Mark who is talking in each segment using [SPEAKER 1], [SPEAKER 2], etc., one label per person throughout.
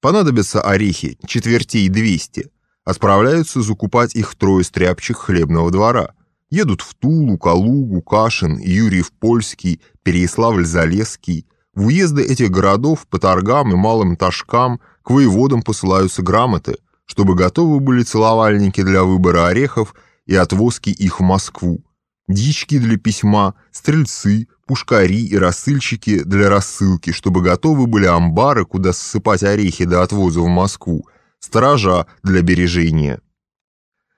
[SPEAKER 1] Понадобятся орехи, четвертей 200, отправляются закупать их трое стряпчих хлебного двора. Едут в Тулу, Калугу, Кашин, Юрьев-Польский, Переяславль-Залесский. В уезды этих городов по торгам и малым ташкам к воеводам посылаются грамоты, чтобы готовы были целовальники для выбора орехов и отвозки их в Москву. Дички для письма, стрельцы, пушкари и рассыльщики для рассылки, чтобы готовы были амбары, куда ссыпать орехи до отвоза в Москву, сторожа для бережения.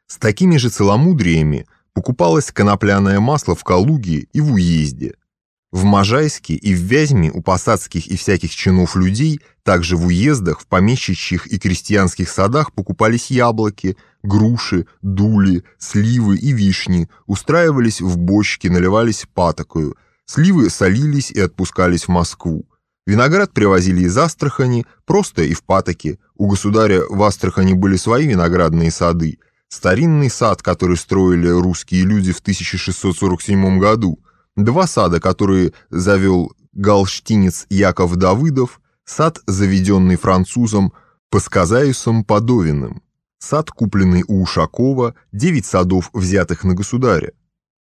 [SPEAKER 1] С такими же целомудриями покупалось конопляное масло в Калуге и в уезде. В Можайске и в Вязьме у посадских и всяких чинов людей, также в уездах, в помещичьих и крестьянских садах покупались яблоки, груши, дули, сливы и вишни, устраивались в бочки, наливались патокою, сливы солились и отпускались в Москву. Виноград привозили из Астрахани, просто и в патоке. У государя в Астрахани были свои виноградные сады. Старинный сад, который строили русские люди в 1647 году. Два сада, которые завел галштинец Яков Давыдов. Сад, заведенный французом Пасказаюсом Подовиным. Сад, купленный у Ушакова, девять садов, взятых на государя.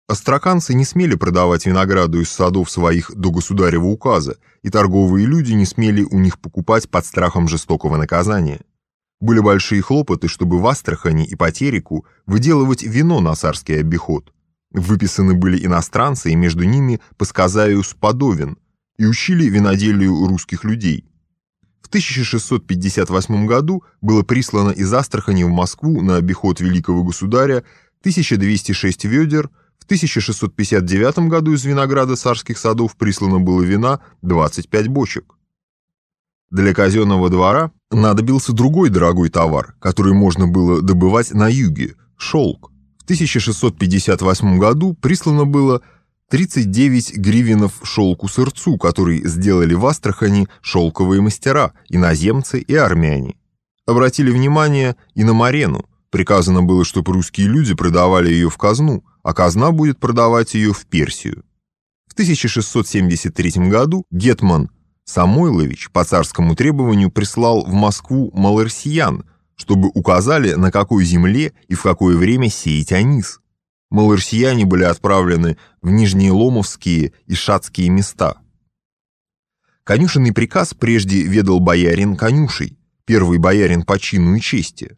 [SPEAKER 1] Астраканцы не смели продавать винограду из садов своих до государева указа, и торговые люди не смели у них покупать под страхом жестокого наказания. Были большие хлопоты, чтобы в Астрахани и по Тереку выделывать вино на царский обиход. Выписаны были иностранцы, и между ними Пасказаюс Подовин, и учили виноделию русских людей. В 1658 году было прислано из Астрахани в Москву на обиход великого государя 1206 ведер, в 1659 году из винограда царских садов прислано было вина 25 бочек. Для казенного двора надобился другой дорогой товар, который можно было добывать на юге – шелк. В 1658 году прислано было 39 гривенов шелку-сырцу, который сделали в Астрахани шелковые мастера, иноземцы и армяне. Обратили внимание и на Марену. Приказано было, чтобы русские люди продавали ее в казну – а казна будет продавать ее в Персию. В 1673 году Гетман Самойлович по царскому требованию прислал в Москву малорсиян, чтобы указали, на какой земле и в какое время сеять анис. Малорсияне были отправлены в Нижние Ломовские и Шацкие места. Конюшенный приказ прежде ведал боярин конюшей, первый боярин по чину и чести.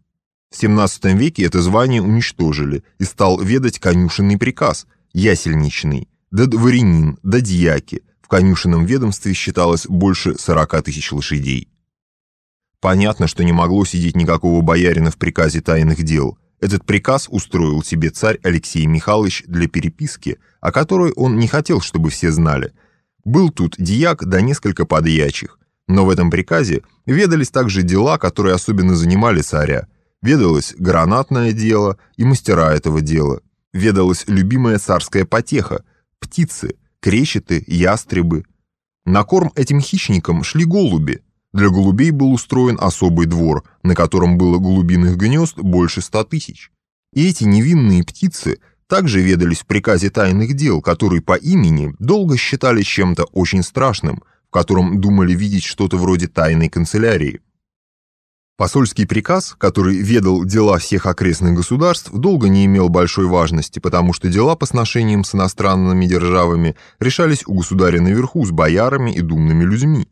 [SPEAKER 1] В XVII веке это звание уничтожили, и стал ведать конюшенный приказ, ясельничный, да дворянин, да дьяки. В конюшенном ведомстве считалось больше 40 тысяч лошадей. Понятно, что не могло сидеть никакого боярина в приказе тайных дел. Этот приказ устроил себе царь Алексей Михайлович для переписки, о которой он не хотел, чтобы все знали. Был тут дьяк да несколько подьячих, но в этом приказе ведались также дела, которые особенно занимали царя – Ведалось гранатное дело и мастера этого дела. Ведалась любимая царская потеха – птицы, кречеты, ястребы. На корм этим хищникам шли голуби. Для голубей был устроен особый двор, на котором было голубиных гнезд больше ста тысяч. И эти невинные птицы также ведались в приказе тайных дел, который по имени долго считали чем-то очень страшным, в котором думали видеть что-то вроде тайной канцелярии. Посольский приказ, который ведал дела всех окрестных государств, долго не имел большой важности, потому что дела по сношениям с иностранными державами решались у государя наверху с боярами и думными людьми.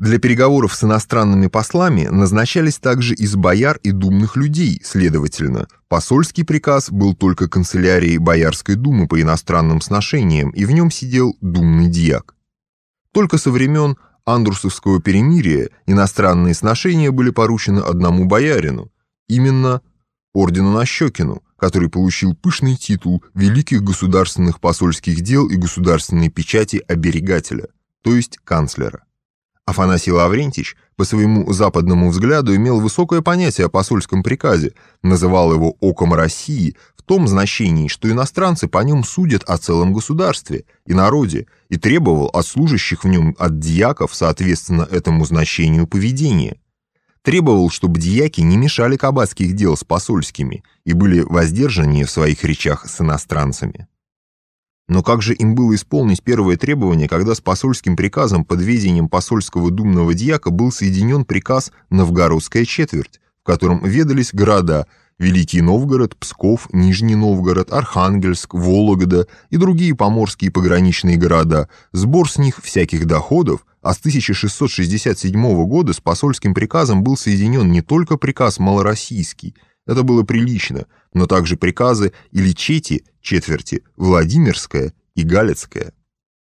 [SPEAKER 1] Для переговоров с иностранными послами назначались также из бояр и думных людей, следовательно, посольский приказ был только канцелярией Боярской думы по иностранным сношениям, и в нем сидел думный дьяк. Только со времен Андрусовского перемирия иностранные сношения были поручены одному боярину, именно ордену Нащекину, который получил пышный титул великих государственных посольских дел и государственной печати оберегателя, то есть канцлера. Афанасий Лаврентич по своему западному взгляду имел высокое понятие о посольском приказе, называл его «оком России», в том значении, что иностранцы по нем судят о целом государстве и народе, и требовал от служащих в нем от дьяков соответственно этому значению поведения. Требовал, чтобы дьяки не мешали кабацких дел с посольскими и были воздержаннее в своих речах с иностранцами. Но как же им было исполнить первое требование, когда с посольским приказом под ведением посольского думного дьяка был соединен приказ «Новгородская четверть», в котором ведались города Великий Новгород, Псков, Нижний Новгород, Архангельск, Вологда и другие поморские пограничные города, сбор с них всяких доходов, а с 1667 года с посольским приказом был соединен не только приказ малороссийский, это было прилично, но также приказы или чети, четверти, Владимирская и Галицкая.